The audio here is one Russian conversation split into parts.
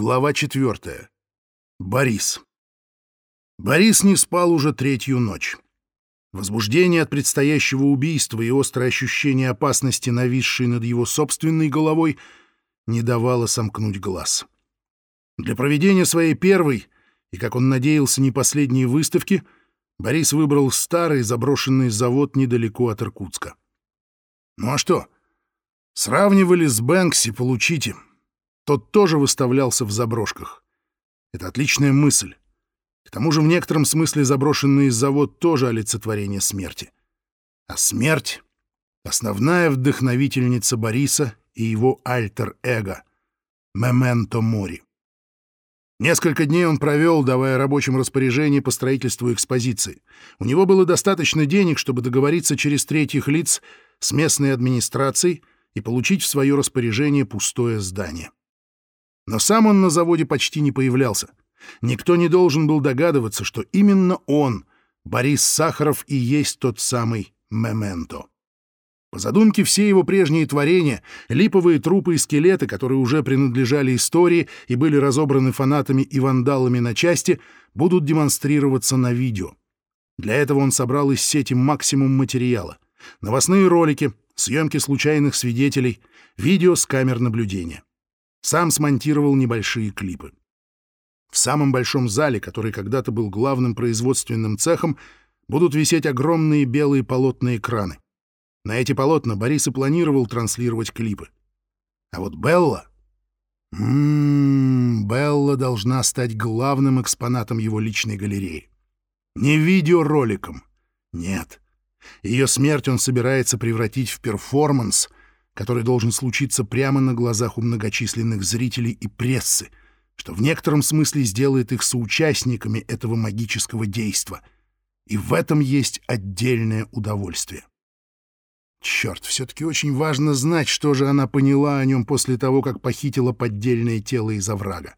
Глава четвертая. Борис. Борис не спал уже третью ночь. Возбуждение от предстоящего убийства и острое ощущение опасности, нависшей над его собственной головой, не давало сомкнуть глаз. Для проведения своей первой и, как он надеялся, не последней выставки, Борис выбрал старый заброшенный завод недалеко от Иркутска. Ну а что? Сравнивали с Бэнкси, получите. Тот тоже выставлялся в заброшках. Это отличная мысль. К тому же в некотором смысле заброшенный завод тоже олицетворение смерти. А смерть — основная вдохновительница Бориса и его альтер-эго — Мементо Мори. Несколько дней он провел, давая рабочим распоряжение по строительству экспозиции. У него было достаточно денег, чтобы договориться через третьих лиц с местной администрацией и получить в свое распоряжение пустое здание. Но сам он на заводе почти не появлялся. Никто не должен был догадываться, что именно он, Борис Сахаров, и есть тот самый «Мементо». По задумке, все его прежние творения, липовые трупы и скелеты, которые уже принадлежали истории и были разобраны фанатами и вандалами на части, будут демонстрироваться на видео. Для этого он собрал из сети максимум материала. Новостные ролики, съемки случайных свидетелей, видео с камер наблюдения. Сам смонтировал небольшие клипы. В самом большом зале, который когда-то был главным производственным цехом, будут висеть огромные белые полотна экраны. На эти полотна Борис и планировал транслировать клипы. А вот Белла... Ммм, Белла должна стать главным экспонатом его личной галереи. Не видеороликом. Нет. Ее смерть он собирается превратить в перформанс, который должен случиться прямо на глазах у многочисленных зрителей и прессы, что в некотором смысле сделает их соучастниками этого магического действа. И в этом есть отдельное удовольствие. Черт, все-таки очень важно знать, что же она поняла о нем после того, как похитила поддельное тело из оврага.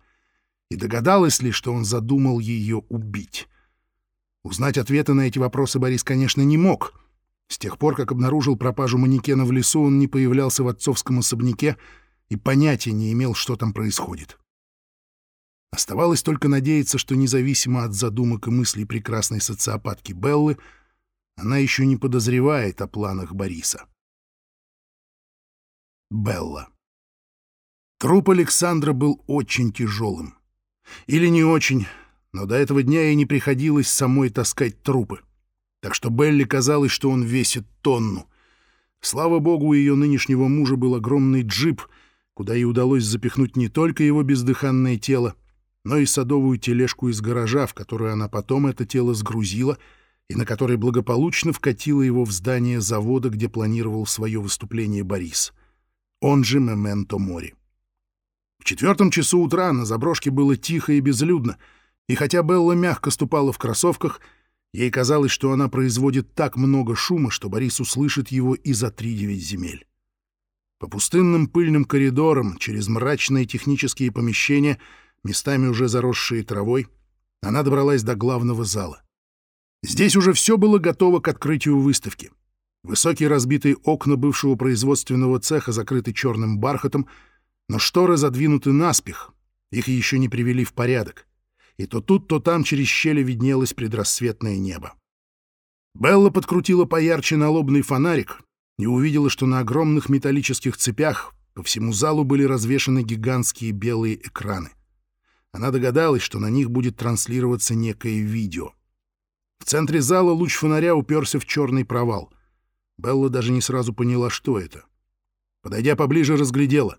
И догадалась ли, что он задумал ее убить? Узнать ответы на эти вопросы Борис, конечно, не мог. С тех пор, как обнаружил пропажу манекена в лесу, он не появлялся в отцовском особняке и понятия не имел, что там происходит. Оставалось только надеяться, что независимо от задумок и мыслей прекрасной социопатки Беллы — она еще не подозревает о планах Бориса. Белла. Труп Александра был очень тяжелым. Или не очень, но до этого дня ей не приходилось самой таскать трупы. Так что Белли казалось, что он весит тонну. Слава богу, у ее нынешнего мужа был огромный джип, куда ей удалось запихнуть не только его бездыханное тело, но и садовую тележку из гаража, в которую она потом это тело сгрузила — и на которой благополучно вкатила его в здание завода, где планировал свое выступление Борис, он же Мементо Мори. В четвертом часу утра на заброшке было тихо и безлюдно, и хотя Белла мягко ступала в кроссовках, ей казалось, что она производит так много шума, что Борис услышит его и за три девять земель. По пустынным пыльным коридорам, через мрачные технические помещения, местами уже заросшие травой, она добралась до главного зала. Здесь уже все было готово к открытию выставки. Высокие разбитые окна бывшего производственного цеха закрыты черным бархатом, но шторы задвинуты наспех, их еще не привели в порядок. И то тут, то там через щели виднелось предрассветное небо. Белла подкрутила поярче налобный фонарик и увидела, что на огромных металлических цепях по всему залу были развешаны гигантские белые экраны. Она догадалась, что на них будет транслироваться некое видео — в центре зала луч фонаря уперся в черный провал. Белла даже не сразу поняла, что это. Подойдя поближе, разглядела.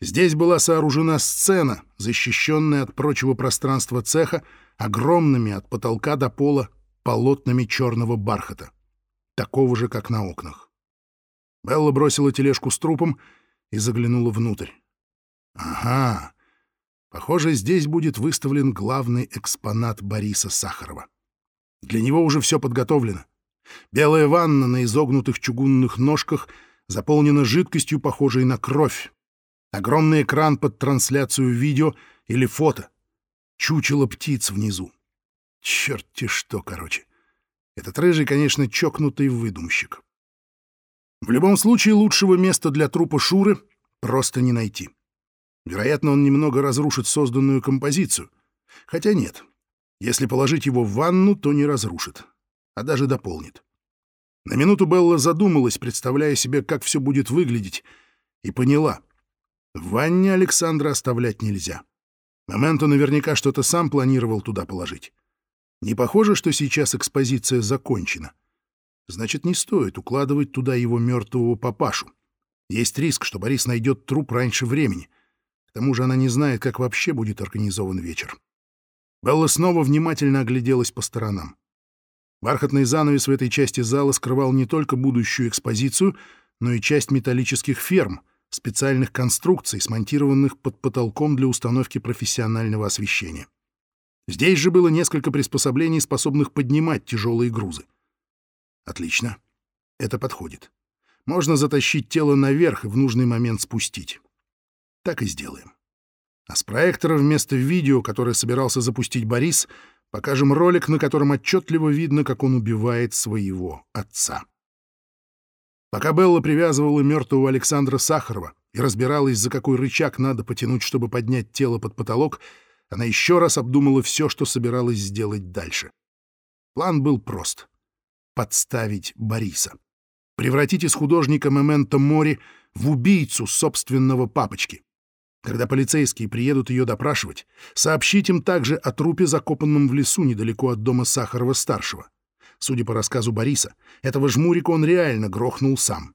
Здесь была сооружена сцена, защищенная от прочего пространства цеха огромными от потолка до пола полотнами черного бархата, такого же, как на окнах. Белла бросила тележку с трупом и заглянула внутрь. Ага, похоже, здесь будет выставлен главный экспонат Бориса Сахарова. Для него уже все подготовлено. Белая ванна на изогнутых чугунных ножках заполнена жидкостью, похожей на кровь. Огромный экран под трансляцию видео или фото. Чучело птиц внизу. Черт-те что, короче. Этот рыжий, конечно, чокнутый выдумщик. В любом случае, лучшего места для трупа Шуры просто не найти. Вероятно, он немного разрушит созданную композицию. Хотя нет. Если положить его в ванну, то не разрушит, а даже дополнит. На минуту Белла задумалась, представляя себе, как все будет выглядеть, и поняла. Ванне Александра оставлять нельзя. Моменто наверняка что-то сам планировал туда положить. Не похоже, что сейчас экспозиция закончена. Значит, не стоит укладывать туда его мертвого папашу. Есть риск, что Борис найдет труп раньше времени. К тому же она не знает, как вообще будет организован вечер. Белла снова внимательно огляделась по сторонам. Бархатный занавес в этой части зала скрывал не только будущую экспозицию, но и часть металлических ферм, специальных конструкций, смонтированных под потолком для установки профессионального освещения. Здесь же было несколько приспособлений, способных поднимать тяжелые грузы. Отлично. Это подходит. Можно затащить тело наверх и в нужный момент спустить. Так и сделаем. А с проектора вместо видео, которое собирался запустить Борис, покажем ролик, на котором отчетливо видно, как он убивает своего отца. Пока Белла привязывала мертвого Александра Сахарова и разбиралась, за какой рычаг надо потянуть, чтобы поднять тело под потолок, она еще раз обдумала все, что собиралась сделать дальше. План был прост — подставить Бориса. Превратить из художника Мементо Мори в убийцу собственного папочки. Когда полицейские приедут ее допрашивать, сообщить им также о трупе, закопанном в лесу недалеко от дома Сахарова-старшего. Судя по рассказу Бориса, этого жмурика он реально грохнул сам.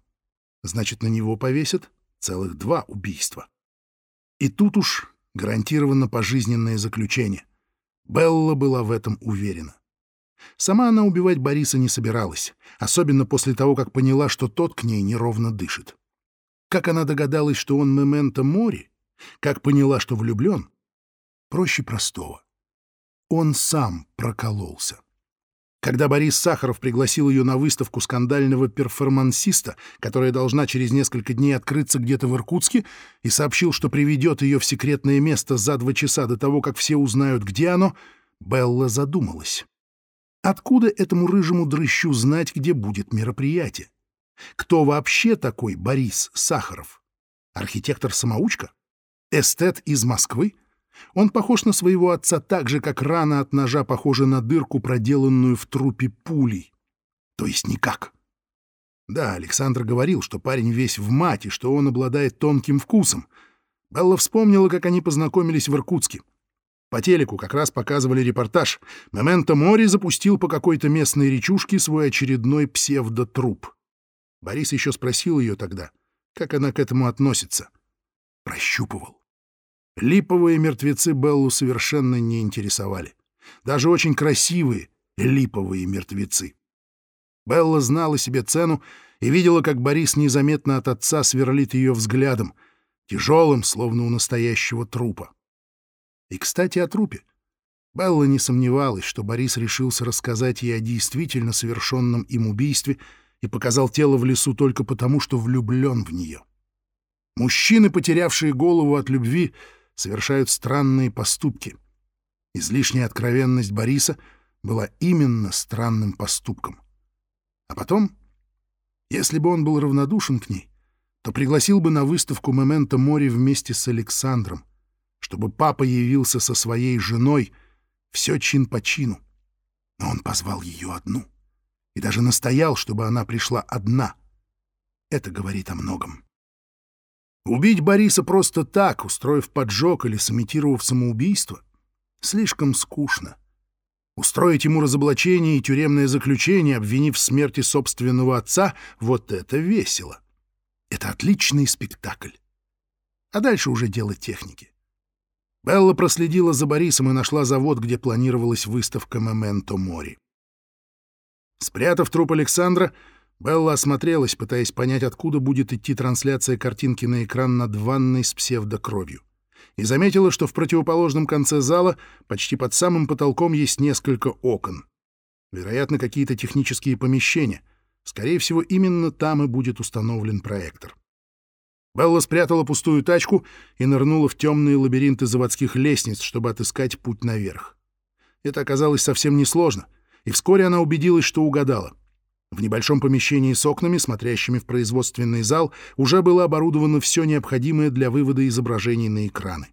Значит, на него повесят целых два убийства. И тут уж гарантированно пожизненное заключение. Белла была в этом уверена. Сама она убивать Бориса не собиралась, особенно после того, как поняла, что тот к ней неровно дышит. Как она догадалась, что он мементо мори, как поняла, что влюблен? Проще простого. Он сам прокололся. Когда Борис Сахаров пригласил ее на выставку скандального перформансиста, которая должна через несколько дней открыться где-то в Иркутске, и сообщил, что приведет ее в секретное место за два часа до того, как все узнают, где оно, Белла задумалась. Откуда этому рыжему дрыщу знать, где будет мероприятие? Кто вообще такой Борис Сахаров? Архитектор-самоучка? Эстет из Москвы? Он похож на своего отца так же, как рана от ножа похожа на дырку, проделанную в трупе пулей. То есть никак. Да, Александр говорил, что парень весь в мать и что он обладает тонким вкусом. Белла вспомнила, как они познакомились в Иркутске. По телеку как раз показывали репортаж. Моменто Мори запустил по какой-то местной речушке свой очередной псевдотруп. Борис еще спросил ее тогда, как она к этому относится. Прощупывал. Липовые мертвецы Беллу совершенно не интересовали. Даже очень красивые липовые мертвецы. Белла знала себе цену и видела, как Борис незаметно от отца сверлит ее взглядом, тяжелым, словно у настоящего трупа. И, кстати, о трупе. Белла не сомневалась, что Борис решился рассказать ей о действительно совершенном им убийстве и показал тело в лесу только потому, что влюблен в нее. Мужчины, потерявшие голову от любви, совершают странные поступки. Излишняя откровенность Бориса была именно странным поступком. А потом, если бы он был равнодушен к ней, то пригласил бы на выставку «Мементо море» вместе с Александром, чтобы папа явился со своей женой, все чин по чину. Но он позвал ее одну и даже настоял, чтобы она пришла одна. Это говорит о многом. Убить Бориса просто так, устроив поджог или сымитировав самоубийство, слишком скучно. Устроить ему разоблачение и тюремное заключение, обвинив в смерти собственного отца, вот это весело. Это отличный спектакль. А дальше уже дело техники. Белла проследила за Борисом и нашла завод, где планировалась выставка «Мементо Мори». Спрятав труп Александра, Белла осмотрелась, пытаясь понять, откуда будет идти трансляция картинки на экран над ванной с псевдокровью. И заметила, что в противоположном конце зала, почти под самым потолком, есть несколько окон. Вероятно, какие-то технические помещения. Скорее всего, именно там и будет установлен проектор. Белла спрятала пустую тачку и нырнула в темные лабиринты заводских лестниц, чтобы отыскать путь наверх. Это оказалось совсем несложно, и вскоре она убедилась, что угадала. В небольшом помещении с окнами, смотрящими в производственный зал, уже было оборудовано все необходимое для вывода изображений на экраны.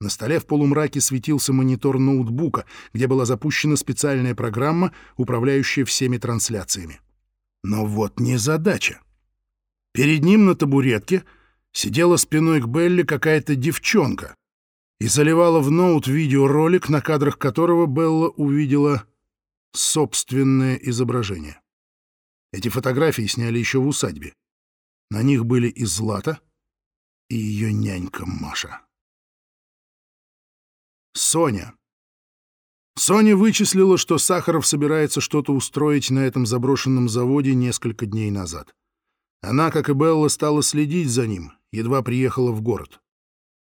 На столе в полумраке светился монитор ноутбука, где была запущена специальная программа, управляющая всеми трансляциями. Но вот не задача. Перед ним на табуретке сидела спиной к Белли какая-то девчонка и заливала в ноут видеоролик, на кадрах которого Белла увидела собственное изображение. Эти фотографии сняли еще в усадьбе. На них были и Злата, и ее нянька Маша. Соня. Соня вычислила, что Сахаров собирается что-то устроить на этом заброшенном заводе несколько дней назад. Она, как и Белла, стала следить за ним, едва приехала в город.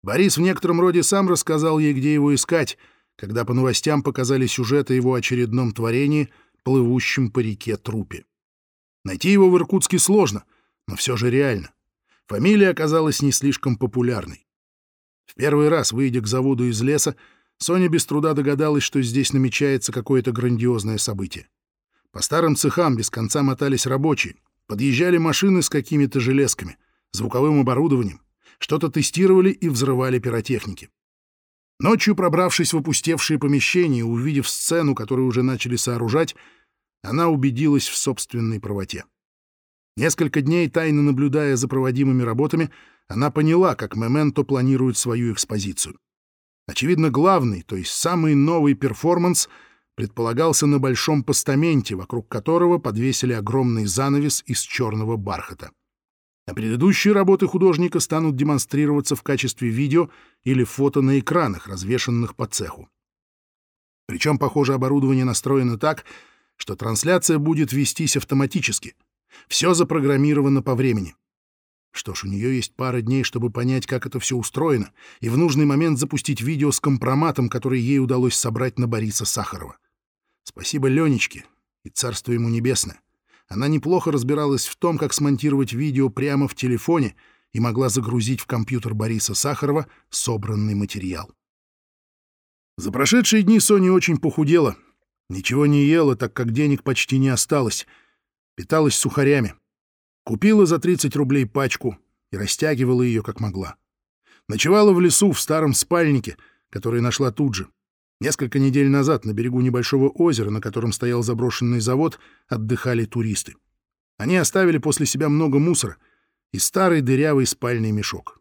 Борис в некотором роде сам рассказал ей, где его искать, когда по новостям показали сюжет о его очередном творении, плывущем по реке трупе. Найти его в Иркутске сложно, но все же реально. Фамилия оказалась не слишком популярной. В первый раз, выйдя к заводу из леса, Соня без труда догадалась, что здесь намечается какое-то грандиозное событие. По старым цехам без конца мотались рабочие, подъезжали машины с какими-то железками, звуковым оборудованием, что-то тестировали и взрывали пиротехники. Ночью, пробравшись в опустевшие помещения и увидев сцену, которую уже начали сооружать, она убедилась в собственной правоте. Несколько дней, тайно наблюдая за проводимыми работами, она поняла, как Мементо планирует свою экспозицию. Очевидно, главный, то есть самый новый перформанс предполагался на большом постаменте, вокруг которого подвесили огромный занавес из черного бархата. А предыдущие работы художника станут демонстрироваться в качестве видео или фото на экранах, развешанных по цеху. Причем, похоже, оборудование настроено так, что трансляция будет вестись автоматически. Все запрограммировано по времени. Что ж, у нее есть пара дней, чтобы понять, как это все устроено, и в нужный момент запустить видео с компроматом, который ей удалось собрать на Бориса Сахарова. Спасибо Ленечке и царство ему небесное. Она неплохо разбиралась в том, как смонтировать видео прямо в телефоне и могла загрузить в компьютер Бориса Сахарова собранный материал. За прошедшие дни Соня очень похудела, Ничего не ела, так как денег почти не осталось. Питалась сухарями. Купила за 30 рублей пачку и растягивала ее как могла. Ночевала в лесу в старом спальнике, который нашла тут же. Несколько недель назад на берегу небольшого озера, на котором стоял заброшенный завод, отдыхали туристы. Они оставили после себя много мусора и старый дырявый спальный мешок.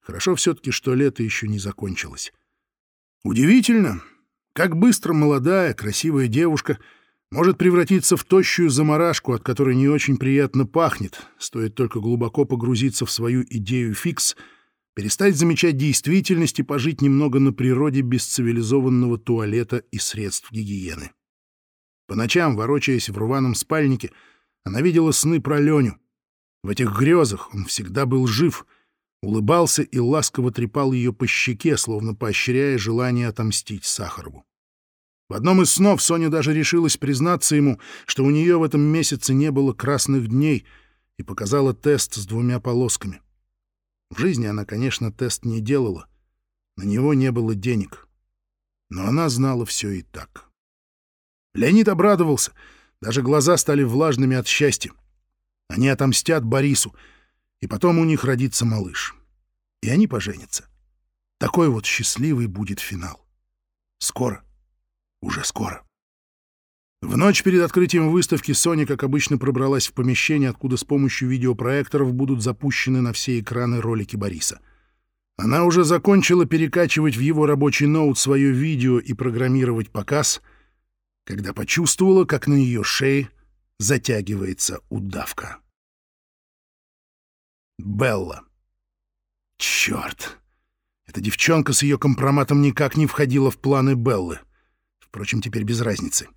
Хорошо все-таки, что лето еще не закончилось. Удивительно, как быстро молодая, красивая девушка может превратиться в тощую заморашку, от которой не очень приятно пахнет, стоит только глубоко погрузиться в свою идею фикс, перестать замечать действительность и пожить немного на природе без цивилизованного туалета и средств гигиены. По ночам, ворочаясь в рваном спальнике, она видела сны про Леню. В этих грезах он всегда был жив — улыбался и ласково трепал ее по щеке, словно поощряя желание отомстить Сахарову. В одном из снов Соня даже решилась признаться ему, что у нее в этом месяце не было красных дней, и показала тест с двумя полосками. В жизни она, конечно, тест не делала. На него не было денег. Но она знала все и так. Леонид обрадовался. Даже глаза стали влажными от счастья. Они отомстят Борису, и потом у них родится малыш. И они поженятся. Такой вот счастливый будет финал. Скоро. Уже скоро. В ночь перед открытием выставки Соня, как обычно, пробралась в помещение, откуда с помощью видеопроекторов будут запущены на все экраны ролики Бориса. Она уже закончила перекачивать в его рабочий ноут свое видео и программировать показ, когда почувствовала, как на ее шее затягивается удавка. Белла. Черт! Эта девчонка с ее компроматом никак не входила в планы Беллы. Впрочем, теперь без разницы.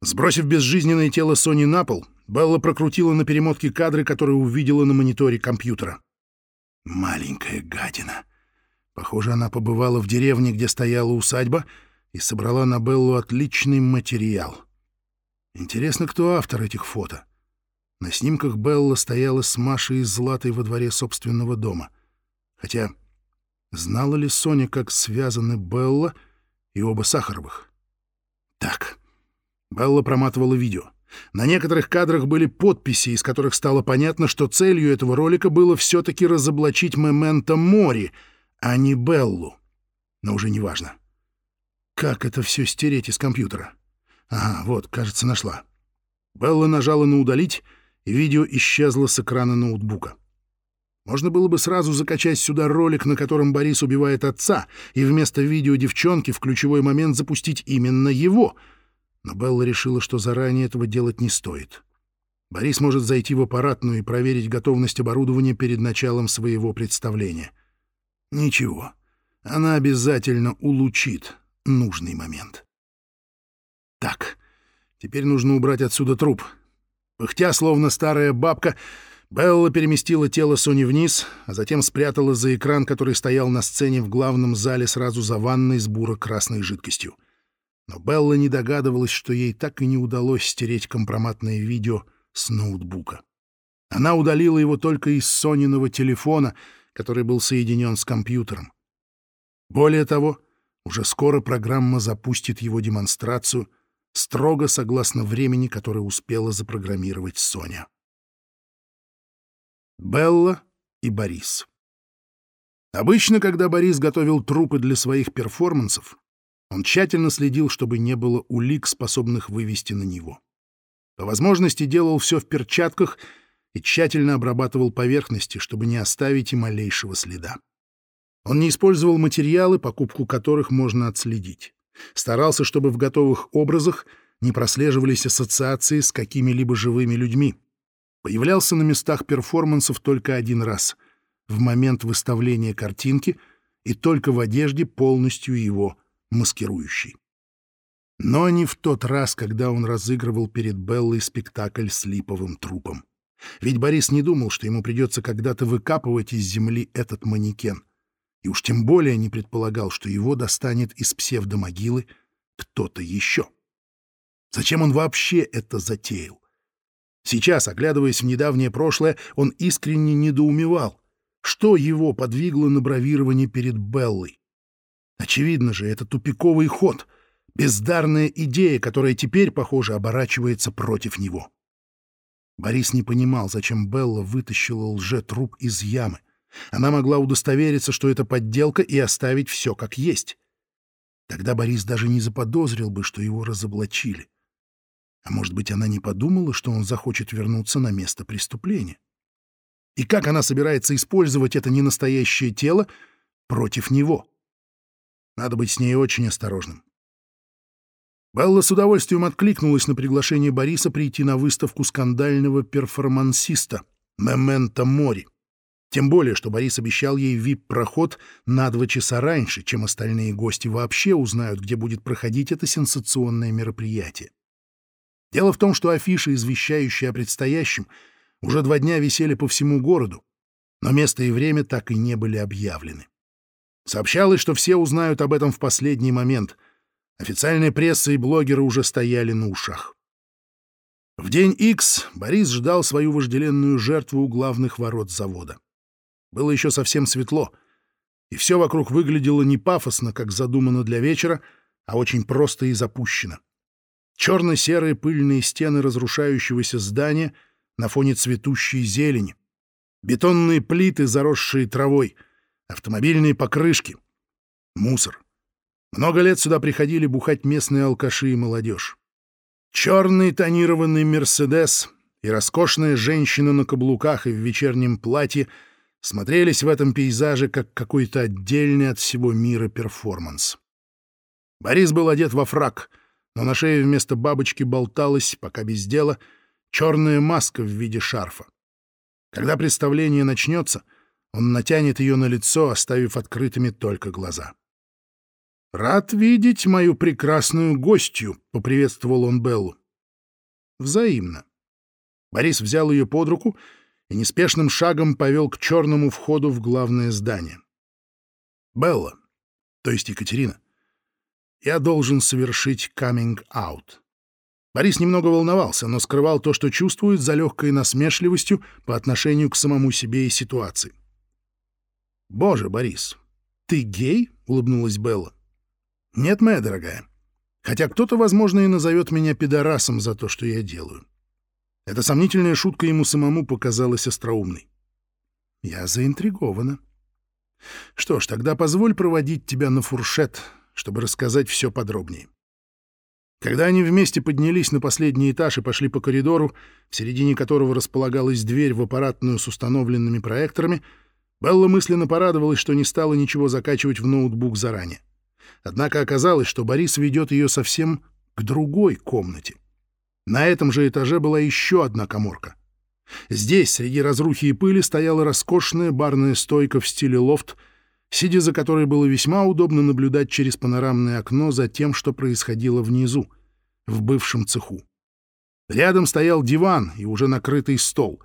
Сбросив безжизненное тело Сони на пол, Белла прокрутила на перемотке кадры, которые увидела на мониторе компьютера. Маленькая гадина. Похоже, она побывала в деревне, где стояла усадьба, и собрала на Беллу отличный материал. Интересно, кто автор этих фото? На снимках Белла стояла с Машей и Златой во дворе собственного дома. Хотя знала ли Соня, как связаны Белла и оба Сахаровых? Так, Белла проматывала видео. На некоторых кадрах были подписи, из которых стало понятно, что целью этого ролика было все-таки разоблачить Мементо Мори, а не Беллу. Но уже не важно. Как это все стереть из компьютера? Ага, вот, кажется, нашла. Белла нажала на «удалить», видео исчезло с экрана ноутбука. Можно было бы сразу закачать сюда ролик, на котором Борис убивает отца, и вместо видео девчонки в ключевой момент запустить именно его. Но Белла решила, что заранее этого делать не стоит. Борис может зайти в аппаратную и проверить готовность оборудования перед началом своего представления. Ничего, она обязательно улучит нужный момент. Так, теперь нужно убрать отсюда труп. Пыхтя, словно старая бабка, Белла переместила тело Сони вниз, а затем спрятала за экран, который стоял на сцене в главном зале сразу за ванной с буро-красной жидкостью. Но Белла не догадывалась, что ей так и не удалось стереть компроматное видео с ноутбука. Она удалила его только из Сониного телефона, который был соединен с компьютером. Более того, уже скоро программа запустит его демонстрацию строго согласно времени, которое успела запрограммировать Соня. Белла и Борис. Обычно, когда Борис готовил трупы для своих перформансов, он тщательно следил, чтобы не было улик, способных вывести на него. По возможности делал все в перчатках и тщательно обрабатывал поверхности, чтобы не оставить и малейшего следа. Он не использовал материалы, покупку которых можно отследить. Старался, чтобы в готовых образах не прослеживались ассоциации с какими-либо живыми людьми появлялся на местах перформансов только один раз — в момент выставления картинки и только в одежде, полностью его маскирующей. Но не в тот раз, когда он разыгрывал перед Беллой спектакль с липовым трупом. Ведь Борис не думал, что ему придется когда-то выкапывать из земли этот манекен. И уж тем более не предполагал, что его достанет из псевдомогилы кто-то еще. Зачем он вообще это затеял? Сейчас, оглядываясь в недавнее прошлое, он искренне недоумевал, что его подвигло на бравирование перед Беллой. Очевидно же, это тупиковый ход, бездарная идея, которая теперь, похоже, оборачивается против него. Борис не понимал, зачем Белла вытащила лже-труп из ямы. Она могла удостовериться, что это подделка, и оставить все как есть. Тогда Борис даже не заподозрил бы, что его разоблачили. А может быть, она не подумала, что он захочет вернуться на место преступления? И как она собирается использовать это ненастоящее тело против него? Надо быть с ней очень осторожным. Белла с удовольствием откликнулась на приглашение Бориса прийти на выставку скандального перформансиста «Мементо Мори». Тем более, что Борис обещал ей вип-проход на два часа раньше, чем остальные гости вообще узнают, где будет проходить это сенсационное мероприятие. Дело в том, что афиши, извещающие о предстоящем, уже два дня висели по всему городу, но место и время так и не были объявлены. Сообщалось, что все узнают об этом в последний момент. Официальная пресса и блогеры уже стояли на ушах. В день X Борис ждал свою вожделенную жертву у главных ворот завода. Было еще совсем светло, и все вокруг выглядело не пафосно, как задумано для вечера, а очень просто и запущено. Черно-серые пыльные стены разрушающегося здания на фоне цветущей зелени, бетонные плиты, заросшие травой, автомобильные покрышки, мусор. Много лет сюда приходили бухать местные алкаши и молодежь. Черный тонированный «Мерседес» и роскошная женщина на каблуках и в вечернем платье смотрелись в этом пейзаже как какой-то отдельный от всего мира перформанс. Борис был одет во фрак — но на шее вместо бабочки болталась, пока без дела, черная маска в виде шарфа. Когда представление начнется, он натянет ее на лицо, оставив открытыми только глаза. «Рад видеть мою прекрасную гостью», — поприветствовал он Беллу. «Взаимно». Борис взял ее под руку и неспешным шагом повел к черному входу в главное здание. «Белла, то есть Екатерина, я должен совершить каминг-аут. Борис немного волновался, но скрывал то, что чувствует, за легкой насмешливостью по отношению к самому себе и ситуации. «Боже, Борис, ты гей?» — улыбнулась Белла. «Нет, моя дорогая. Хотя кто-то, возможно, и назовет меня пидорасом за то, что я делаю. Эта сомнительная шутка ему самому показалась остроумной. Я заинтригована. Что ж, тогда позволь проводить тебя на фуршет, чтобы рассказать все подробнее. Когда они вместе поднялись на последний этаж и пошли по коридору, в середине которого располагалась дверь в аппаратную с установленными проекторами, Белла мысленно порадовалась, что не стала ничего закачивать в ноутбук заранее. Однако оказалось, что Борис ведет ее совсем к другой комнате. На этом же этаже была еще одна коморка. Здесь, среди разрухи и пыли, стояла роскошная барная стойка в стиле лофт, сидя за которой было весьма удобно наблюдать через панорамное окно за тем, что происходило внизу, в бывшем цеху. Рядом стоял диван и уже накрытый стол.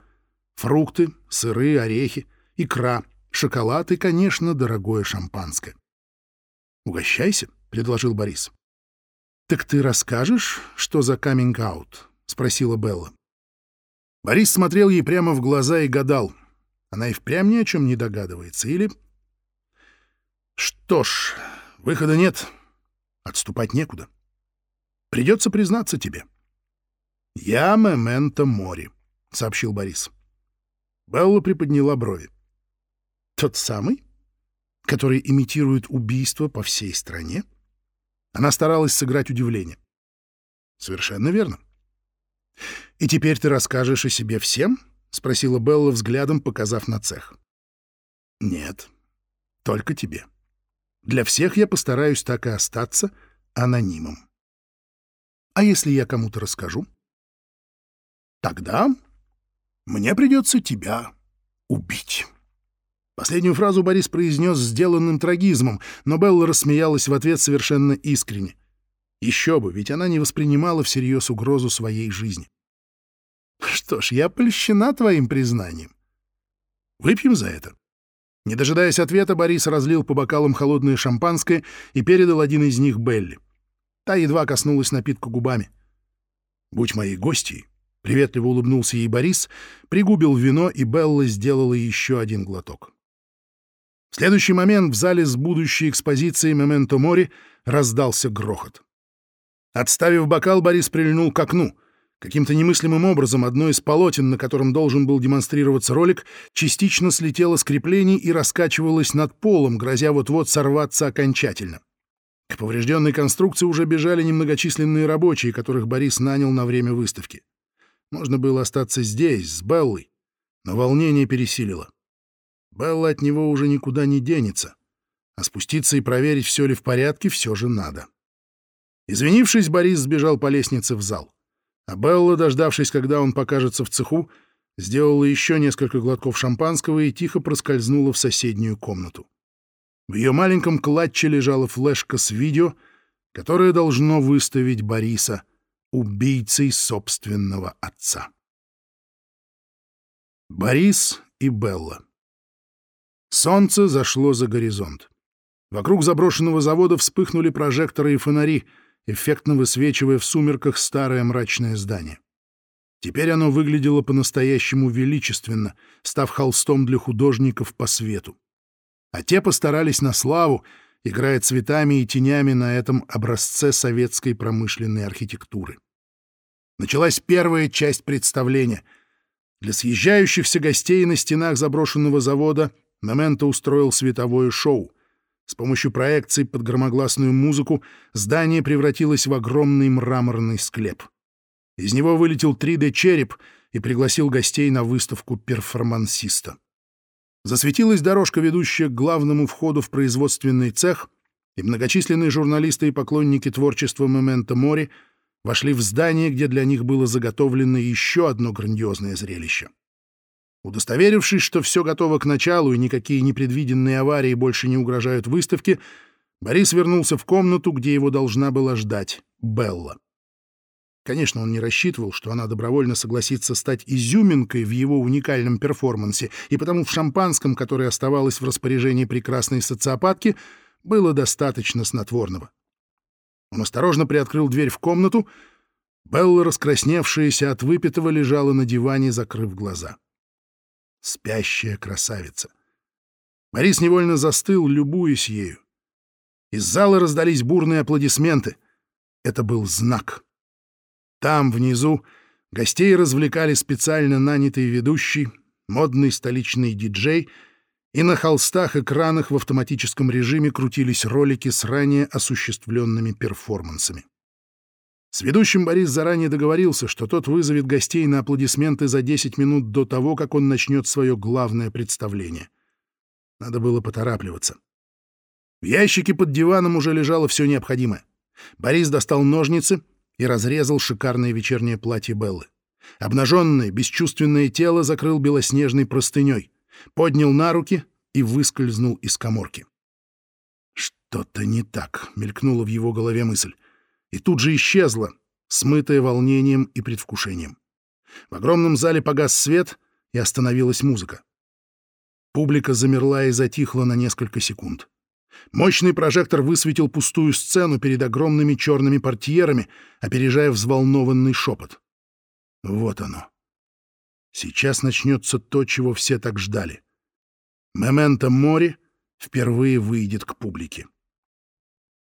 Фрукты, сыры, орехи, икра, шоколад и, конечно, дорогое шампанское. «Угощайся», — предложил Борис. «Так ты расскажешь, что за каминг-аут?» — спросила Белла. Борис смотрел ей прямо в глаза и гадал. Она и впрямь ни о чем не догадывается, или... Что ж, выхода нет. Отступать некуда. Придется признаться тебе. «Я Мементо Мори», — сообщил Борис. Белла приподняла брови. «Тот самый, который имитирует убийство по всей стране?» Она старалась сыграть удивление. «Совершенно верно. «И теперь ты расскажешь о себе всем?» — спросила Белла взглядом, показав на цех. «Нет, только тебе. Для всех я постараюсь так и остаться анонимом. А если я кому-то расскажу? Тогда мне придется тебя убить». Последнюю фразу Борис произнес сделанным трагизмом, но Белла рассмеялась в ответ совершенно искренне. Еще бы, ведь она не воспринимала всерьез угрозу своей жизни. Что ж, я польщена твоим признанием. Выпьем за это. Не дожидаясь ответа, Борис разлил по бокалам холодное шампанское и передал один из них Белли. Та едва коснулась напитка губами. «Будь моей гостьей», — приветливо улыбнулся ей Борис, пригубил вино, и Белла сделала еще один глоток. В следующий момент в зале с будущей экспозицией «Мементо Мори» раздался грохот. Отставив бокал, Борис прильнул к окну. Каким-то немыслимым образом одно из полотен, на котором должен был демонстрироваться ролик, частично слетело с креплений и раскачивалось над полом, грозя вот-вот сорваться окончательно. К поврежденной конструкции уже бежали немногочисленные рабочие, которых Борис нанял на время выставки. Можно было остаться здесь, с Беллой, но волнение пересилило. Белла от него уже никуда не денется, а спуститься и проверить, все ли в порядке, все же надо. Извинившись, Борис сбежал по лестнице в зал. А Белла, дождавшись, когда он покажется в цеху, сделала еще несколько глотков шампанского и тихо проскользнула в соседнюю комнату. В ее маленьком клатче лежала флешка с видео, которое должно выставить Бориса убийцей собственного отца. Борис и Белла. Солнце зашло за горизонт. Вокруг заброшенного завода вспыхнули прожекторы и фонари — эффектно высвечивая в сумерках старое мрачное здание. Теперь оно выглядело по-настоящему величественно, став холстом для художников по свету. А те постарались на славу, играя цветами и тенями на этом образце советской промышленной архитектуры. Началась первая часть представления. Для съезжающихся гостей на стенах заброшенного завода Моменто устроил световое шоу — с помощью проекций под громогласную музыку здание превратилось в огромный мраморный склеп. Из него вылетел 3D-череп и пригласил гостей на выставку перформансиста. Засветилась дорожка, ведущая к главному входу в производственный цех, и многочисленные журналисты и поклонники творчества «Мементо Мори» вошли в здание, где для них было заготовлено еще одно грандиозное зрелище — Удостоверившись, что все готово к началу и никакие непредвиденные аварии больше не угрожают выставке, Борис вернулся в комнату, где его должна была ждать Белла. Конечно, он не рассчитывал, что она добровольно согласится стать изюминкой в его уникальном перформансе, и потому в шампанском, которое оставалось в распоряжении прекрасной социопатки, было достаточно снотворного. Он осторожно приоткрыл дверь в комнату. Белла, раскрасневшаяся от выпитого, лежала на диване, закрыв глаза. — спящая красавица. Борис невольно застыл, любуясь ею. Из зала раздались бурные аплодисменты. Это был знак. Там, внизу, гостей развлекали специально нанятый ведущий, модный столичный диджей, и на холстах-экранах в автоматическом режиме крутились ролики с ранее осуществленными перформансами. С ведущим Борис заранее договорился, что тот вызовет гостей на аплодисменты за 10 минут до того, как он начнет свое главное представление. Надо было поторапливаться. В ящике под диваном уже лежало все необходимое. Борис достал ножницы и разрезал шикарное вечернее платье Беллы. Обнаженное, бесчувственное тело закрыл белоснежной простыней, поднял на руки и выскользнул из коморки. «Что-то не так», — мелькнула в его голове мысль и тут же исчезла, смытая волнением и предвкушением. В огромном зале погас свет, и остановилась музыка. Публика замерла и затихла на несколько секунд. Мощный прожектор высветил пустую сцену перед огромными черными портьерами, опережая взволнованный шепот. Вот оно. Сейчас начнется то, чего все так ждали. Мементо Мори впервые выйдет к публике.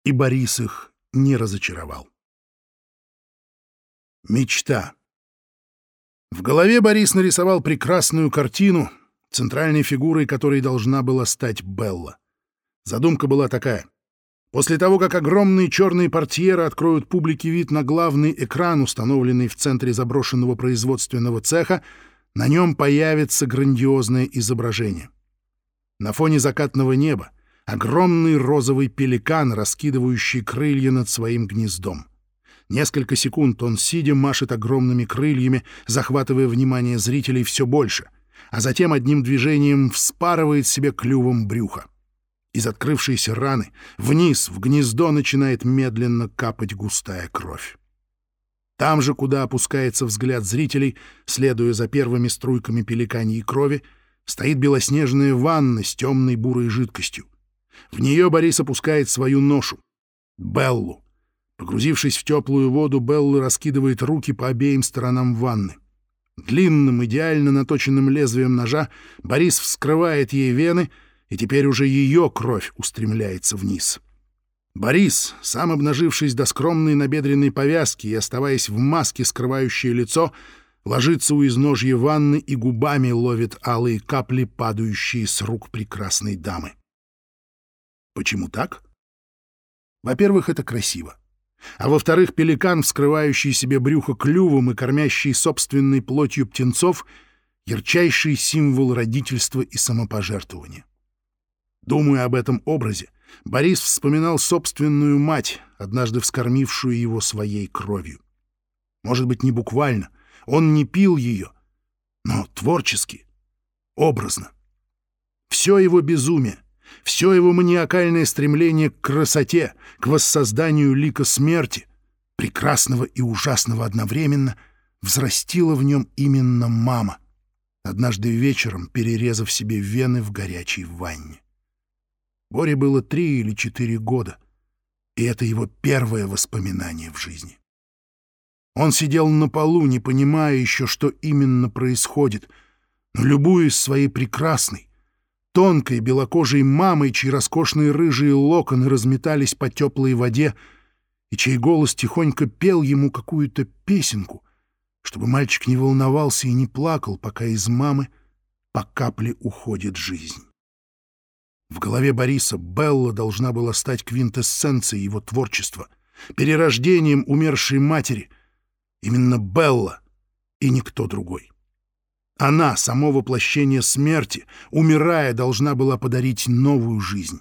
И Борис их не разочаровал. Мечта. В голове Борис нарисовал прекрасную картину, центральной фигурой которой должна была стать Белла. Задумка была такая. После того, как огромные черные портьеры откроют публике вид на главный экран, установленный в центре заброшенного производственного цеха, на нем появится грандиозное изображение. На фоне закатного неба огромный розовый пеликан, раскидывающий крылья над своим гнездом. Несколько секунд он, сидя, машет огромными крыльями, захватывая внимание зрителей все больше, а затем одним движением вспарывает себе клювом брюха. Из открывшейся раны вниз в гнездо начинает медленно капать густая кровь. Там же, куда опускается взгляд зрителей, следуя за первыми струйками пеликаньей крови, стоит белоснежная ванна с темной бурой жидкостью. В нее Борис опускает свою ношу — Беллу. Погрузившись в теплую воду, Белла раскидывает руки по обеим сторонам ванны. Длинным, идеально наточенным лезвием ножа Борис вскрывает ей вены, и теперь уже ее кровь устремляется вниз. Борис, сам обнажившись до скромной набедренной повязки и оставаясь в маске, скрывающей лицо, ложится у изножья ванны и губами ловит алые капли, падающие с рук прекрасной дамы. Почему так? Во-первых, это красиво. А во-вторых, пеликан, вскрывающий себе брюхо клювом и кормящий собственной плотью птенцов, ярчайший символ родительства и самопожертвования. Думая об этом образе, Борис вспоминал собственную мать, однажды вскормившую его своей кровью. Может быть, не буквально, он не пил ее, но творчески, образно. Все его безумие, все его маниакальное стремление к красоте, к воссозданию лика смерти, прекрасного и ужасного одновременно, взрастила в нем именно мама, однажды вечером перерезав себе вены в горячей ванне. Боре было три или четыре года, и это его первое воспоминание в жизни. Он сидел на полу, не понимая еще, что именно происходит, но любуясь своей прекрасной, тонкой белокожей мамой, чьи роскошные рыжие локоны разметались по теплой воде, и чей голос тихонько пел ему какую-то песенку, чтобы мальчик не волновался и не плакал, пока из мамы по капле уходит жизнь. В голове Бориса Белла должна была стать квинтэссенцией его творчества, перерождением умершей матери. Именно Белла и никто другой. Она, само воплощение смерти, умирая, должна была подарить новую жизнь.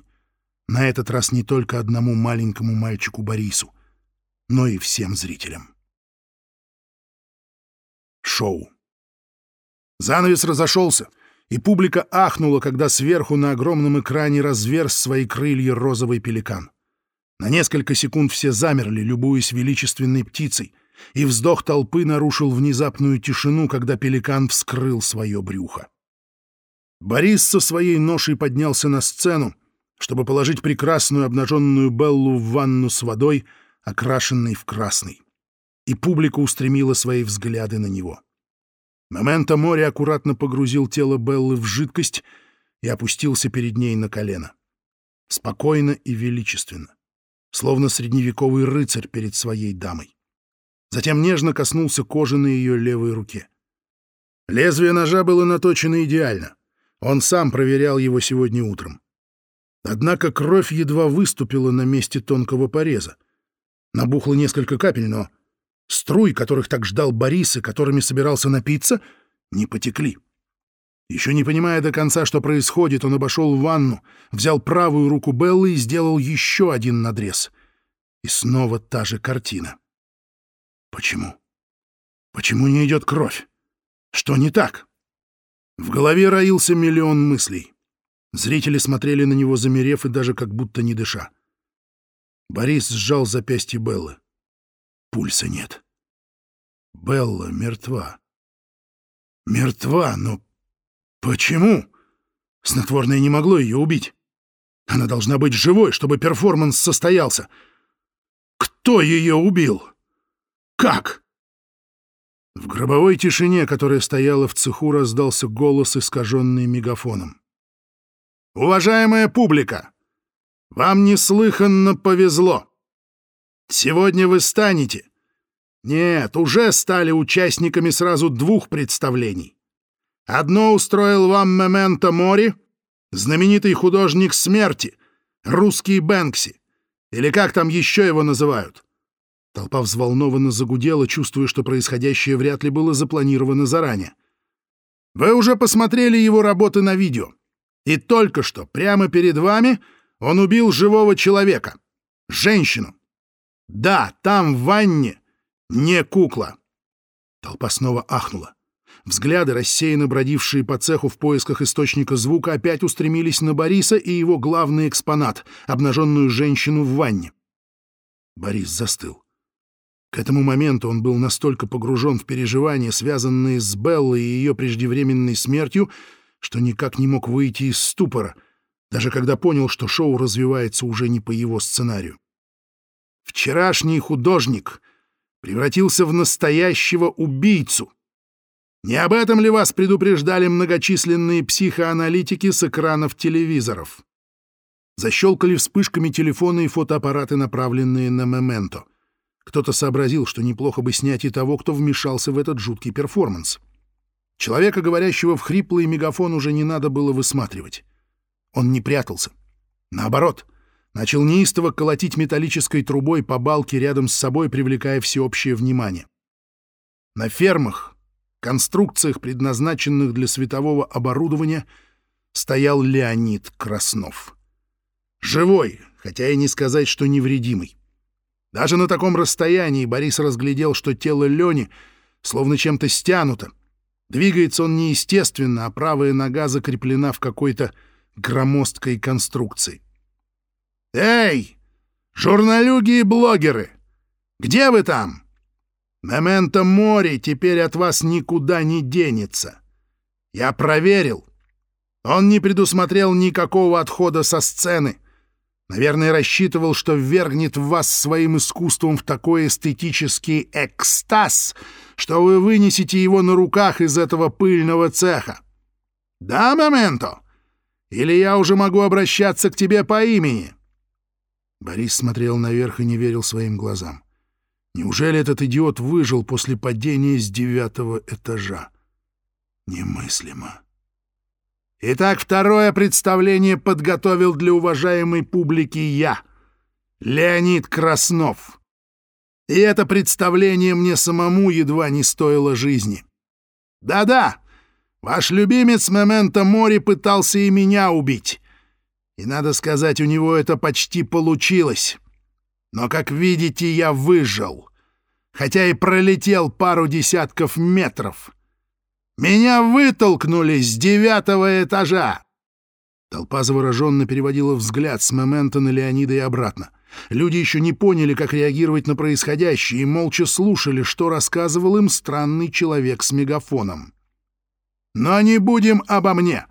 На этот раз не только одному маленькому мальчику Борису, но и всем зрителям. Шоу. Занавес разошелся, и публика ахнула, когда сверху на огромном экране разверз свои крылья розовый пеликан. На несколько секунд все замерли, любуясь величественной птицей — и вздох толпы нарушил внезапную тишину, когда пеликан вскрыл свое брюхо. Борис со своей ношей поднялся на сцену, чтобы положить прекрасную обнаженную Беллу в ванну с водой, окрашенной в красный. И публика устремила свои взгляды на него. Моменто море аккуратно погрузил тело Беллы в жидкость и опустился перед ней на колено. Спокойно и величественно. словно средневековый рыцарь перед своей дамой. Затем нежно коснулся кожи на ее левой руке. Лезвие ножа было наточено идеально. Он сам проверял его сегодня утром. Однако кровь едва выступила на месте тонкого пореза. Набухло несколько капель, но струй, которых так ждал Борис и которыми собирался напиться, не потекли. Еще не понимая до конца, что происходит, он обошел ванну, взял правую руку Беллы и сделал еще один надрез. И снова та же картина. Почему? Почему не идет кровь? Что не так? В голове роился миллион мыслей. Зрители смотрели на него, замерев и даже как будто не дыша. Борис сжал запястье Беллы. Пульса нет. Белла мертва. Мертва, но почему? Снотворное не могло ее убить. Она должна быть живой, чтобы перформанс состоялся. Кто ее убил? Как? В гробовой тишине, которая стояла в цеху, раздался голос, искаженный мегафоном. «Уважаемая публика! Вам неслыханно повезло! Сегодня вы станете... Нет, уже стали участниками сразу двух представлений. Одно устроил вам Мементо Мори, знаменитый художник смерти, русский Бэнкси, или как там еще его называют. Толпа взволнованно загудела, чувствуя, что происходящее вряд ли было запланировано заранее. Вы уже посмотрели его работы на видео. И только что, прямо перед вами, он убил живого человека. Женщину. Да, там, в ванне, не кукла. Толпа снова ахнула. Взгляды, рассеянно бродившие по цеху в поисках источника звука, опять устремились на Бориса и его главный экспонат — обнаженную женщину в ванне. Борис застыл. К этому моменту он был настолько погружен в переживания, связанные с Беллой и ее преждевременной смертью, что никак не мог выйти из ступора, даже когда понял, что шоу развивается уже не по его сценарию. Вчерашний художник превратился в настоящего убийцу. Не об этом ли вас предупреждали многочисленные психоаналитики с экранов телевизоров? Защелкали вспышками телефоны и фотоаппараты, направленные на Мементо — кто-то сообразил, что неплохо бы снять и того, кто вмешался в этот жуткий перформанс. Человека, говорящего в хриплый мегафон, уже не надо было высматривать. Он не прятался. Наоборот, начал неистово колотить металлической трубой по балке рядом с собой, привлекая всеобщее внимание. На фермах, конструкциях, предназначенных для светового оборудования, стоял Леонид Краснов. Живой, хотя и не сказать, что невредимый. Даже на таком расстоянии Борис разглядел, что тело Лени словно чем-то стянуто. Двигается он неестественно, а правая нога закреплена в какой-то громоздкой конструкции. «Эй, журналюги и блогеры! Где вы там? Мементо море теперь от вас никуда не денется. Я проверил. Он не предусмотрел никакого отхода со сцены. Наверное, рассчитывал, что ввергнет вас своим искусством в такой эстетический экстаз, что вы вынесете его на руках из этого пыльного цеха. Да, Моменто? Или я уже могу обращаться к тебе по имени?» Борис смотрел наверх и не верил своим глазам. Неужели этот идиот выжил после падения с девятого этажа? Немыслимо. Итак, второе представление подготовил для уважаемой публики я, Леонид Краснов. И это представление мне самому едва не стоило жизни. Да-да, ваш любимец Мементо Мори пытался и меня убить. И, надо сказать, у него это почти получилось. Но, как видите, я выжил, хотя и пролетел пару десятков метров. Меня вытолкнули с девятого этажа!» Толпа завороженно переводила взгляд с момента на Леонида и обратно. Люди еще не поняли, как реагировать на происходящее, и молча слушали, что рассказывал им странный человек с мегафоном. «Но не будем обо мне!»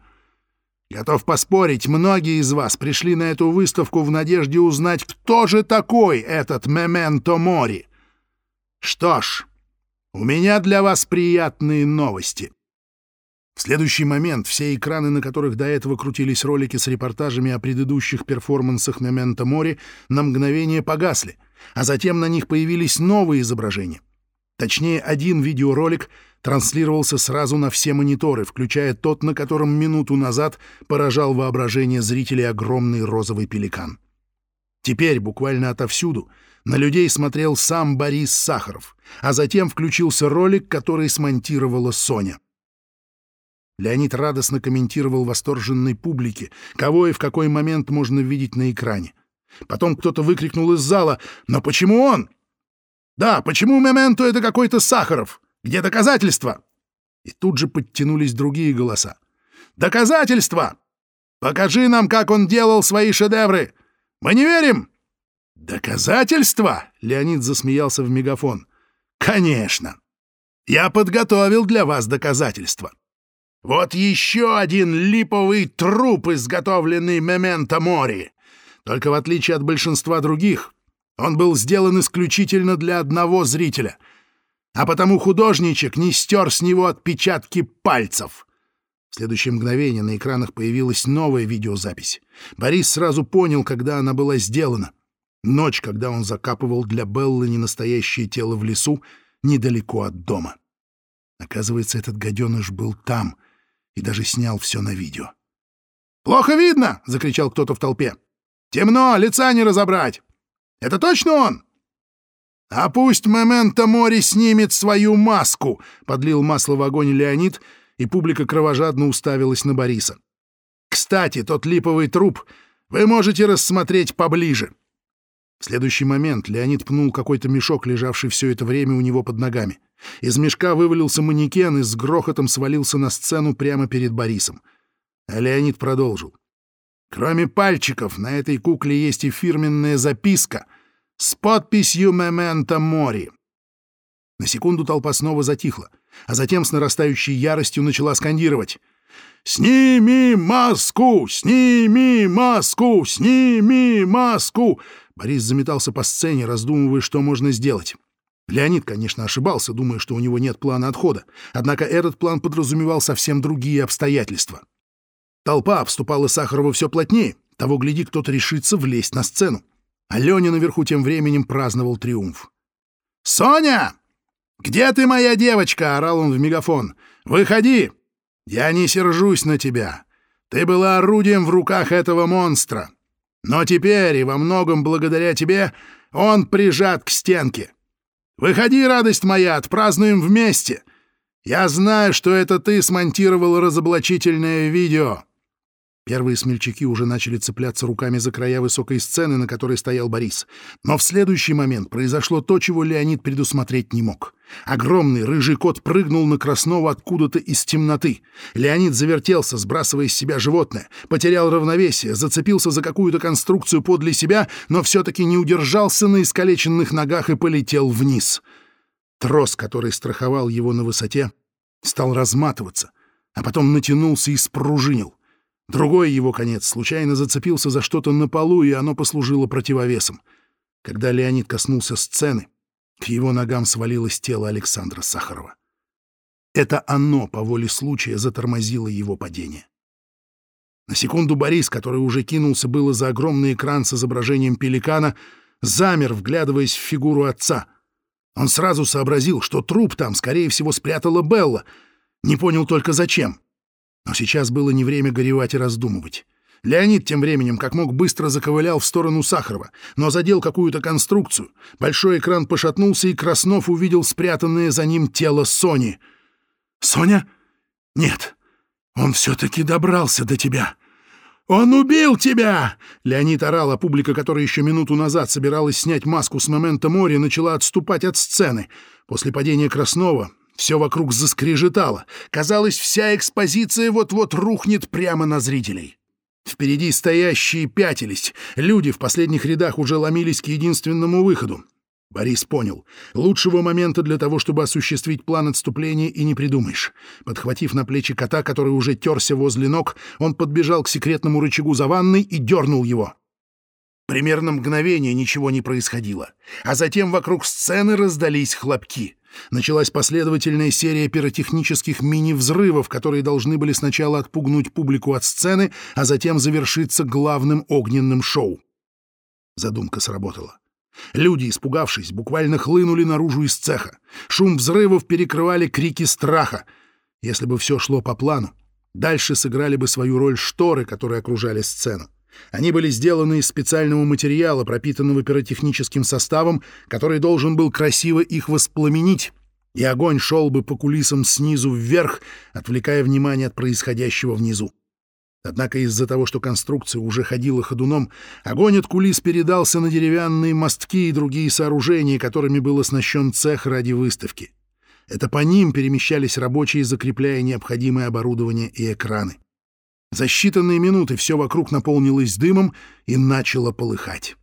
Готов поспорить, многие из вас пришли на эту выставку в надежде узнать, кто же такой этот Мементо Мори. Что ж, у меня для вас приятные новости. В следующий момент все экраны, на которых до этого крутились ролики с репортажами о предыдущих перформансах «Мементо Мори», на мгновение погасли, а затем на них появились новые изображения. Точнее, один видеоролик транслировался сразу на все мониторы, включая тот, на котором минуту назад поражал воображение зрителей огромный розовый пеликан. Теперь буквально отовсюду на людей смотрел сам Борис Сахаров, а затем включился ролик, который смонтировала Соня. Леонид радостно комментировал восторженной публике, кого и в какой момент можно видеть на экране. Потом кто-то выкрикнул из зала «Но почему он?» «Да, почему Мементо — это какой-то Сахаров? Где доказательства?» И тут же подтянулись другие голоса. «Доказательства! Покажи нам, как он делал свои шедевры! Мы не верим!» «Доказательства?» — Леонид засмеялся в мегафон. «Конечно! Я подготовил для вас доказательства. Вот еще один липовый труп, изготовленный Мементо Мори. Только в отличие от большинства других, он был сделан исключительно для одного зрителя, а потому художничек не стер с него отпечатки пальцев. В следующее мгновение на экранах появилась новая видеозапись. Борис сразу понял, когда она была сделана. Ночь, когда он закапывал для Беллы ненастоящее тело в лесу, недалеко от дома. Оказывается, этот гаденыш был там — и даже снял все на видео. «Плохо видно!» — закричал кто-то в толпе. «Темно, лица не разобрать! Это точно он?» «А пусть Мементо Мори снимет свою маску!» — подлил масло в огонь Леонид, и публика кровожадно уставилась на Бориса. «Кстати, тот липовый труп вы можете рассмотреть поближе». В следующий момент Леонид пнул какой-то мешок, лежавший все это время у него под ногами. Из мешка вывалился манекен и с грохотом свалился на сцену прямо перед Борисом. А Леонид продолжил. Кроме пальчиков, на этой кукле есть и фирменная записка с подписью «Мементо Мори». На секунду толпа снова затихла, а затем с нарастающей яростью начала скандировать. «Сними маску! Сними маску! Сними маску!» Борис заметался по сцене, раздумывая, что можно сделать. Леонид, конечно, ошибался, думая, что у него нет плана отхода, однако этот план подразумевал совсем другие обстоятельства. Толпа обступала Сахарова все плотнее, того гляди, кто-то решится влезть на сцену. А Леня наверху тем временем праздновал триумф. «Соня! Где ты, моя девочка?» — орал он в мегафон. «Выходи! Я не сержусь на тебя. Ты была орудием в руках этого монстра. Но теперь, и во многом благодаря тебе, он прижат к стенке. Выходи, радость моя, отпразднуем вместе. Я знаю, что это ты смонтировал разоблачительное видео. Первые смельчаки уже начали цепляться руками за края высокой сцены, на которой стоял Борис. Но в следующий момент произошло то, чего Леонид предусмотреть не мог. Огромный рыжий кот прыгнул на Краснова откуда-то из темноты. Леонид завертелся, сбрасывая с себя животное, потерял равновесие, зацепился за какую-то конструкцию подле себя, но все-таки не удержался на искалеченных ногах и полетел вниз. Трос, который страховал его на высоте, стал разматываться, а потом натянулся и спружинил. Другой его конец случайно зацепился за что-то на полу, и оно послужило противовесом. Когда Леонид коснулся сцены, к его ногам свалилось тело Александра Сахарова. Это оно по воле случая затормозило его падение. На секунду Борис, который уже кинулся было за огромный экран с изображением пеликана, замер, вглядываясь в фигуру отца. Он сразу сообразил, что труп там, скорее всего, спрятала Белла. Не понял только зачем. Но сейчас было не время горевать и раздумывать. Леонид тем временем, как мог, быстро заковылял в сторону Сахарова, но задел какую-то конструкцию. Большой экран пошатнулся, и Краснов увидел спрятанное за ним тело Сони. «Соня? Нет, он все-таки добрался до тебя!» «Он убил тебя!» Леонид орал, а публика, которая еще минуту назад собиралась снять маску с момента моря, начала отступать от сцены. После падения Краснова все вокруг заскрежетало. Казалось, вся экспозиция вот-вот рухнет прямо на зрителей. Впереди стоящие пятились. Люди в последних рядах уже ломились к единственному выходу. Борис понял. Лучшего момента для того, чтобы осуществить план отступления, и не придумаешь. Подхватив на плечи кота, который уже терся возле ног, он подбежал к секретному рычагу за ванной и дернул его. Примерно мгновение ничего не происходило, а затем вокруг сцены раздались хлопки — Началась последовательная серия пиротехнических мини-взрывов, которые должны были сначала отпугнуть публику от сцены, а затем завершиться главным огненным шоу. Задумка сработала. Люди, испугавшись, буквально хлынули наружу из цеха. Шум взрывов перекрывали крики страха. Если бы все шло по плану, дальше сыграли бы свою роль шторы, которые окружали сцену. Они были сделаны из специального материала, пропитанного пиротехническим составом, который должен был красиво их воспламенить, и огонь шел бы по кулисам снизу вверх, отвлекая внимание от происходящего внизу. Однако из-за того, что конструкция уже ходила ходуном, огонь от кулис передался на деревянные мостки и другие сооружения, которыми был оснащен цех ради выставки. Это по ним перемещались рабочие, закрепляя необходимое оборудование и экраны. За считанные минуты все вокруг наполнилось дымом и начало полыхать.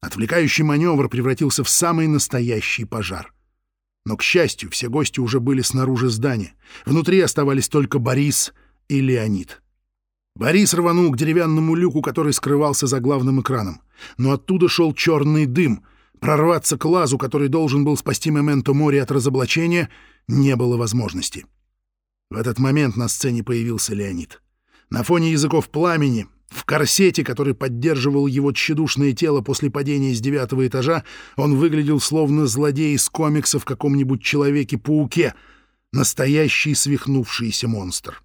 Отвлекающий маневр превратился в самый настоящий пожар. Но, к счастью, все гости уже были снаружи здания. Внутри оставались только Борис и Леонид. Борис рванул к деревянному люку, который скрывался за главным экраном. Но оттуда шел черный дым. Прорваться к лазу, который должен был спасти Моменто Мори от разоблачения, не было возможности. В этот момент на сцене появился Леонид. На фоне языков пламени, в корсете, который поддерживал его тщедушное тело после падения с девятого этажа, он выглядел словно злодей из комикса в каком-нибудь Человеке-пауке, настоящий свихнувшийся монстр.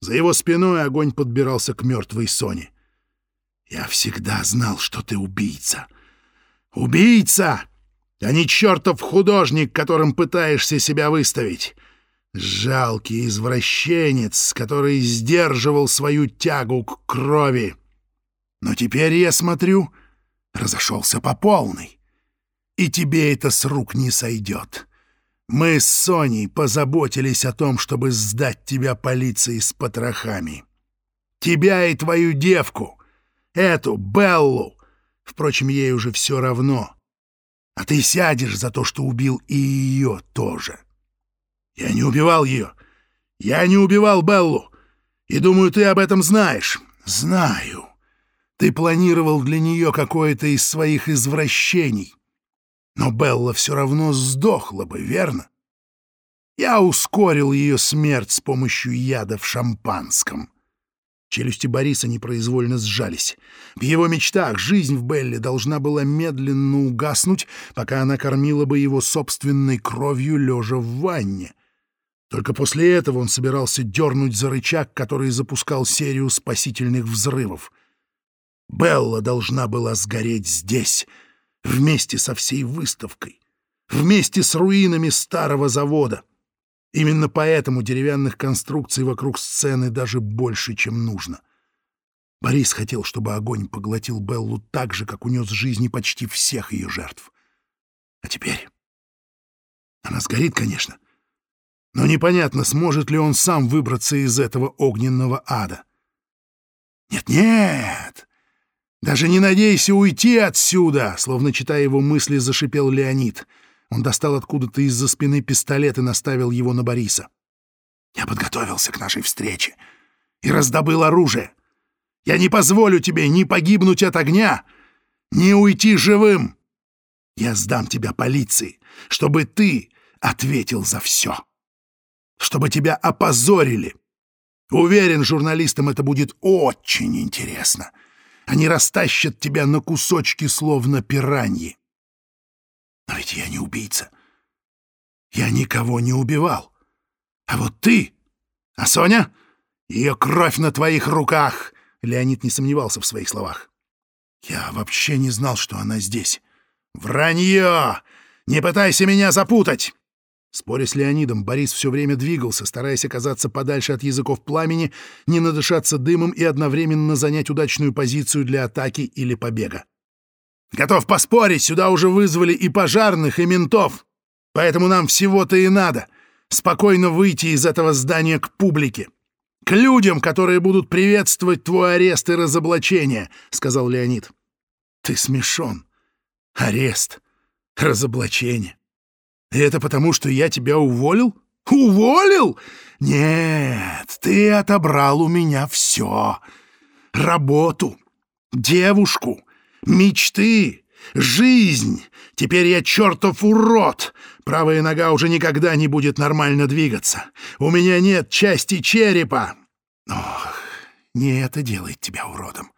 За его спиной огонь подбирался к мертвой Соне. «Я всегда знал, что ты убийца. Убийца, а не чертов художник, которым пытаешься себя выставить. Жалкий извращенец, который сдерживал свою тягу к крови. Но теперь, я смотрю, разошелся по полной. И тебе это с рук не сойдет. Мы с Соней позаботились о том, чтобы сдать тебя полиции с потрохами. Тебя и твою девку, эту Беллу. Впрочем, ей уже все равно. А ты сядешь за то, что убил и ее тоже. — я не убивал ее. Я не убивал Беллу. И думаю, ты об этом знаешь. Знаю. Ты планировал для нее какое-то из своих извращений. Но Белла все равно сдохла бы, верно? Я ускорил ее смерть с помощью яда в шампанском. Челюсти Бориса непроизвольно сжались. В его мечтах жизнь в Белле должна была медленно угаснуть, пока она кормила бы его собственной кровью, лежа в ванне. Только после этого он собирался дернуть за рычаг, который запускал серию спасительных взрывов. Белла должна была сгореть здесь, вместе со всей выставкой, вместе с руинами старого завода. Именно поэтому деревянных конструкций вокруг сцены даже больше, чем нужно. Борис хотел, чтобы огонь поглотил Беллу так же, как унес жизни почти всех ее жертв. А теперь... Она сгорит, конечно, — но непонятно, сможет ли он сам выбраться из этого огненного ада. «Нет-нет! Даже не надейся уйти отсюда!» Словно читая его мысли, зашипел Леонид. Он достал откуда-то из-за спины пистолет и наставил его на Бориса. «Я подготовился к нашей встрече и раздобыл оружие. Я не позволю тебе ни погибнуть от огня, ни уйти живым. Я сдам тебя полиции, чтобы ты ответил за все» чтобы тебя опозорили. Уверен, журналистам это будет очень интересно. Они растащат тебя на кусочки, словно пираньи. Но ведь я не убийца. Я никого не убивал. А вот ты... А Соня? Ее кровь на твоих руках!» Леонид не сомневался в своих словах. «Я вообще не знал, что она здесь. Вранье! Не пытайся меня запутать! Споря с Леонидом, Борис все время двигался, стараясь оказаться подальше от языков пламени, не надышаться дымом и одновременно занять удачную позицию для атаки или побега. «Готов поспорить, сюда уже вызвали и пожарных, и ментов, поэтому нам всего-то и надо спокойно выйти из этого здания к публике, к людям, которые будут приветствовать твой арест и разоблачение», — сказал Леонид. «Ты смешон. Арест, разоблачение. Это потому, что я тебя уволил? Уволил? Нет, ты отобрал у меня все. Работу, девушку, мечты, Жизнь! Теперь я чертов урод! Правая нога уже никогда не будет нормально двигаться. У меня нет части черепа. Ох, не это делает тебя уродом.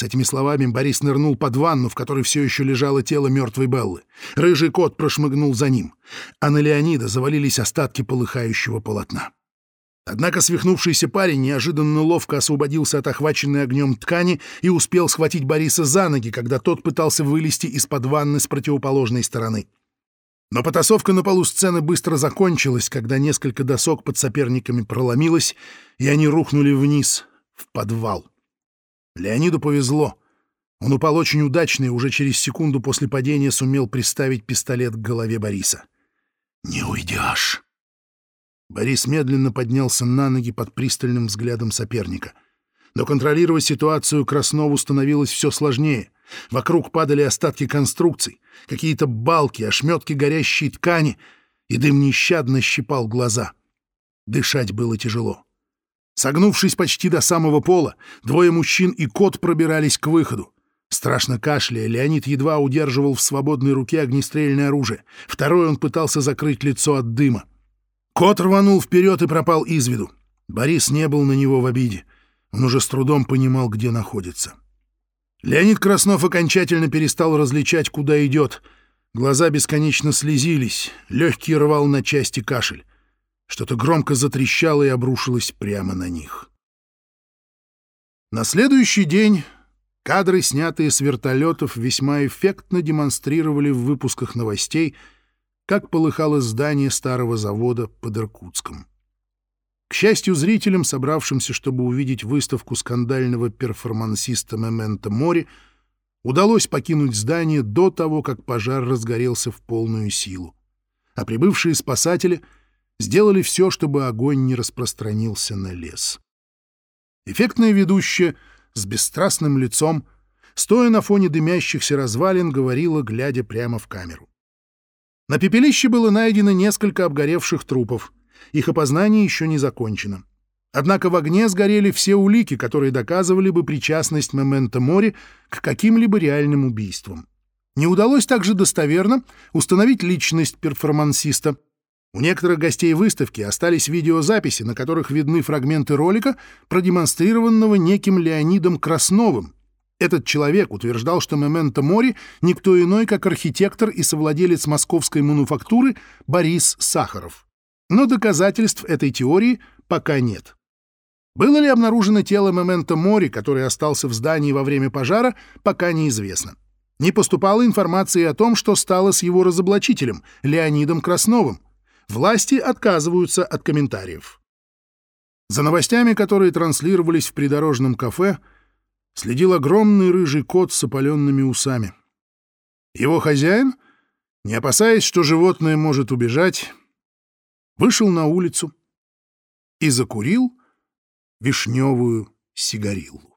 С этими словами Борис нырнул под ванну, в которой все еще лежало тело мертвой Беллы. Рыжий кот прошмыгнул за ним, а на Леонида завалились остатки полыхающего полотна. Однако свихнувшийся парень неожиданно ловко освободился от охваченной огнем ткани и успел схватить Бориса за ноги, когда тот пытался вылезти из-под ванны с противоположной стороны. Но потасовка на полу сцены быстро закончилась, когда несколько досок под соперниками проломилось, и они рухнули вниз, в подвал. Леониду повезло. Он упал очень удачно и уже через секунду после падения сумел приставить пистолет к голове Бориса. «Не уйдешь!» Борис медленно поднялся на ноги под пристальным взглядом соперника. Но контролировать ситуацию Краснову становилось все сложнее. Вокруг падали остатки конструкций, какие-то балки, ошметки горящей ткани, и дым нещадно щипал глаза. Дышать было тяжело. Согнувшись почти до самого пола, двое мужчин и кот пробирались к выходу. Страшно кашляя, Леонид едва удерживал в свободной руке огнестрельное оружие. Второй он пытался закрыть лицо от дыма. Кот рванул вперед и пропал из виду. Борис не был на него в обиде. Он уже с трудом понимал, где находится. Леонид Краснов окончательно перестал различать, куда идет. Глаза бесконечно слезились, легкий рвал на части кашель. Что-то громко затрещало и обрушилось прямо на них. На следующий день кадры, снятые с вертолетов, весьма эффектно демонстрировали в выпусках новостей — как полыхало здание старого завода под Иркутском. К счастью, зрителям, собравшимся, чтобы увидеть выставку скандального перформансиста Мементо Мори, удалось покинуть здание до того, как пожар разгорелся в полную силу. А прибывшие спасатели сделали все, чтобы огонь не распространился на лес. Эффектная ведущая с бесстрастным лицом, стоя на фоне дымящихся развалин, говорила, глядя прямо в камеру. На пепелище было найдено несколько обгоревших трупов. Их опознание еще не закончено. Однако в огне сгорели все улики, которые доказывали бы причастность Мементо Мори к каким-либо реальным убийствам. Не удалось также достоверно установить личность перформансиста. У некоторых гостей выставки остались видеозаписи, на которых видны фрагменты ролика, продемонстрированного неким Леонидом Красновым, этот человек утверждал, что Мементо Мори — никто иной, как архитектор и совладелец московской мануфактуры Борис Сахаров. Но доказательств этой теории пока нет. Было ли обнаружено тело Мементо Мори, который остался в здании во время пожара, пока неизвестно. Не поступало информации о том, что стало с его разоблачителем, Леонидом Красновым. Власти отказываются от комментариев. За новостями, которые транслировались в придорожном кафе, следил огромный рыжий кот с опаленными усами. Его хозяин, не опасаясь, что животное может убежать, вышел на улицу и закурил вишневую сигарилу.